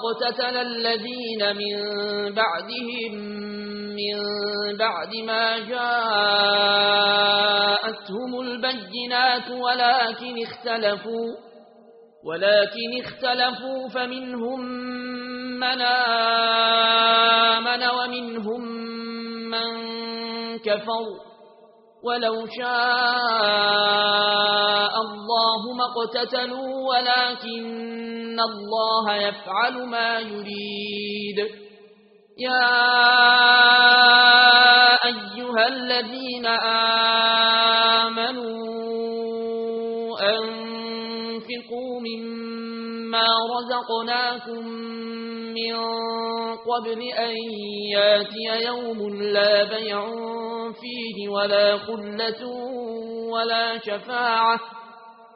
وقتتنا الذين من بعدهم من بعد ما جاءتهم البينات ولكن اختلفوا ولكن اختلفوا فمنهم من آمن ومنهم من كفر ولو شاء الله ما قتتلوا ولكن ان الله يفعل ما يريد يا ايها الذين امنوا انفقوا مما رزقناكم من قبل ان ياتي يوم لا بيع فيه ولا خلة ولا شفاعه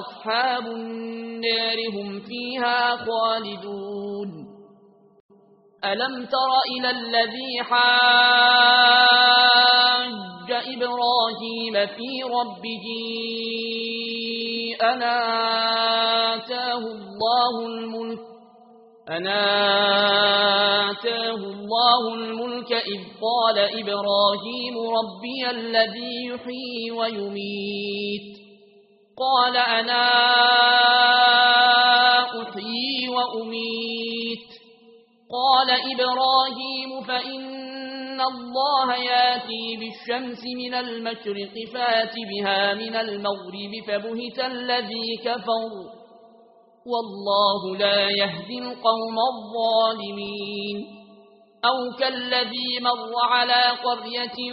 أصحاب النار هم فيها خالدون. ألم تر إلى الذي حاج إبراهيم في ربه؟ أنا آتاه الله الملك أنا آتاه الله الملك إذ قال إبراهيم ربي الذي يحيي ويميت. قال أنا أحيي وأميت. قال إبراهيم فإن الله ياتي بالشمس من المشرق فات بها من المغرب فبهت الذي كفر. والله لا يهدي القوم الظالمين. أو كالذي مر على قرية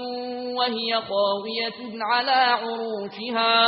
وهي قاوية على عروشها.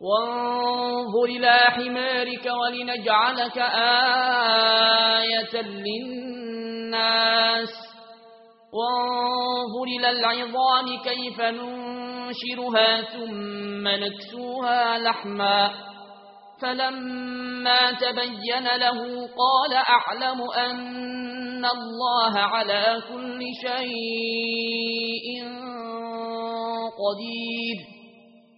وانظر إلى حمارك ولنجعلك آية للناس. وانظر إلى العظام كيف ننشرها ثم نكسوها لحما. فلما تبين له قال أعلم أن الله على كل شيء قدير.